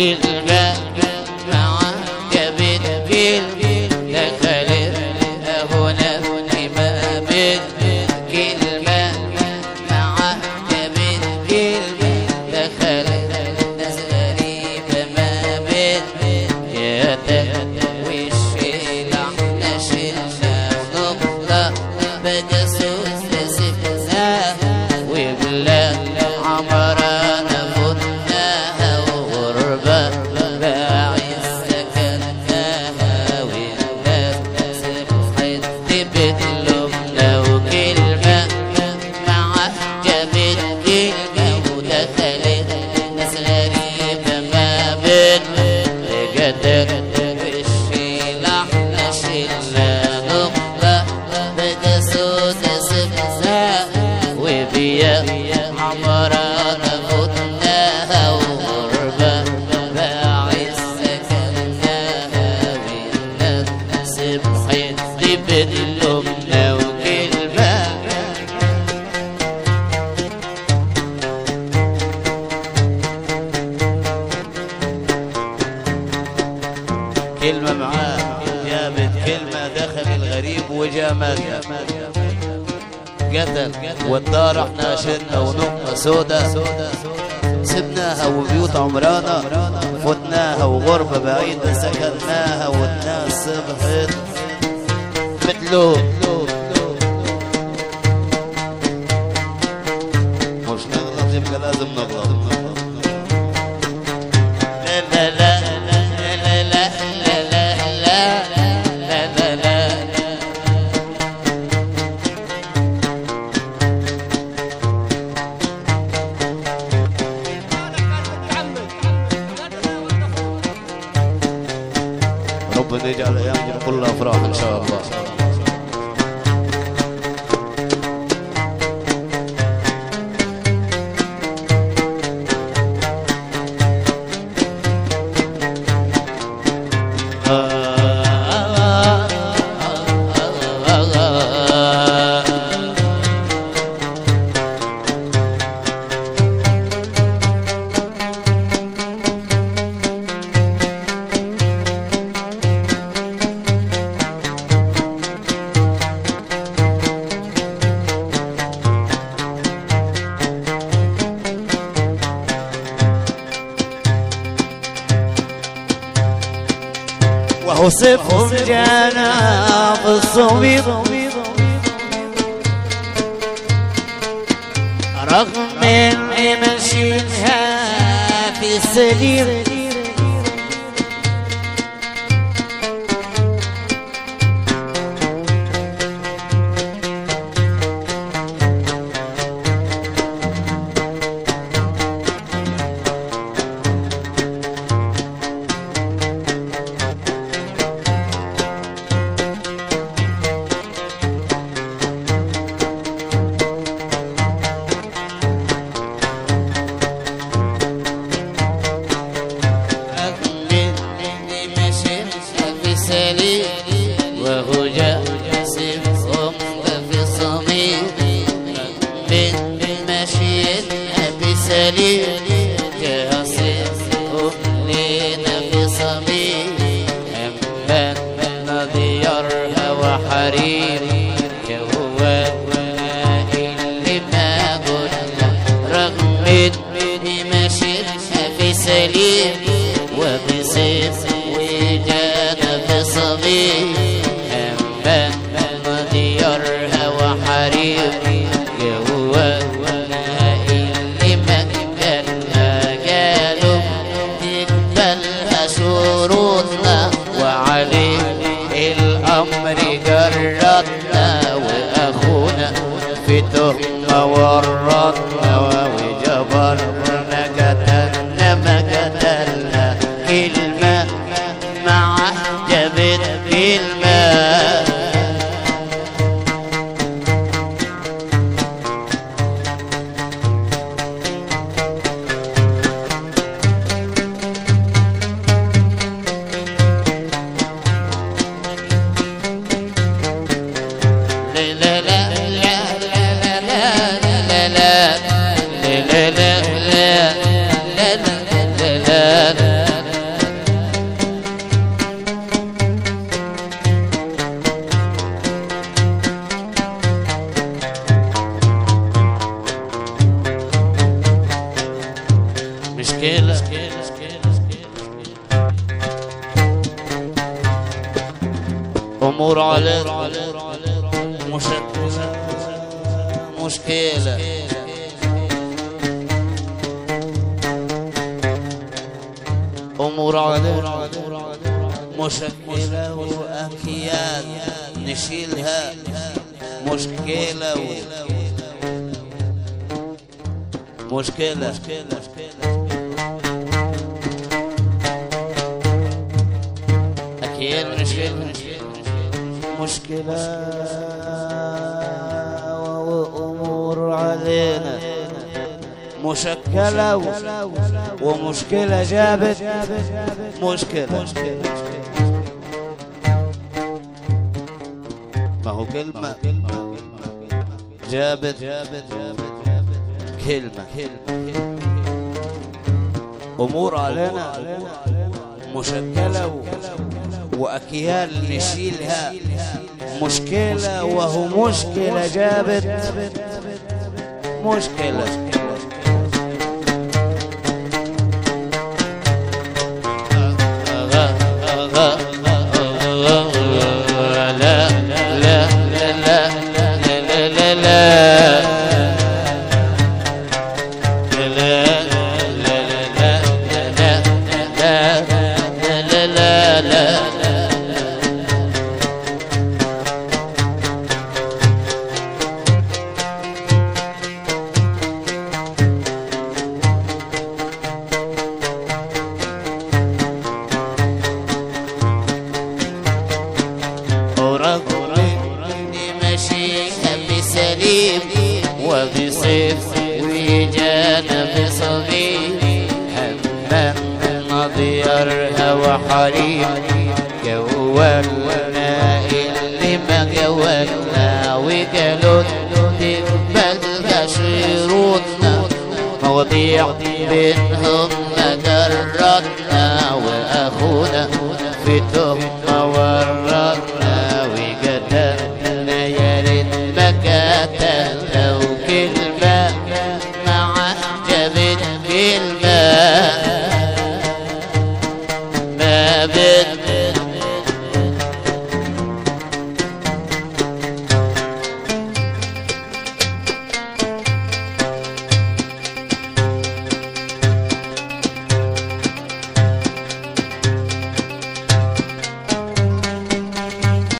في الباب معجبت في الباب كلمة معاه جابت كلمة دخل الغريب وجمال قتل والدار إحنا شلنا ونقطة سودا سبناها وبيوت عمرانا فتناها وغربة بعيدة سكناها والناس صبحت مثلو مش نغلط يبقى لازم نغلط ربنا يجعل ايامنا كلها افراح إن شاء الله. وصفهم جناب الصبيط رغم اني مشيتها في السرير. ماشي في سالي وهو جاسم في صمي بين ماشي في سالي جاسم وعليه الأمر جرتنا وأخونا في تهمة ورطنا وجبرنا قتلنا ما قتلنا كلمة مع جبت كلمة أمور عليك مشكلة أمور عليك مشكلة وأكياد نشيلها مشكلة و... مشكلة. أكيد نشيلها. مشكلة وأمور علينا. مشكلة ومشكلة جابت مشكلة. ما هو كلمة جابت كلمة. أمور علينا. مشكلة وأكيال نشيلها. مشكلة وهو مشكلة جابت. مشكلة. وبصف وجانا بصغير هما مضيرها وحريم جولنا اللي ما جولنا وقالوا تقبل شروطنا مواضيع بينهم مجرتنا وأخونا في تهمة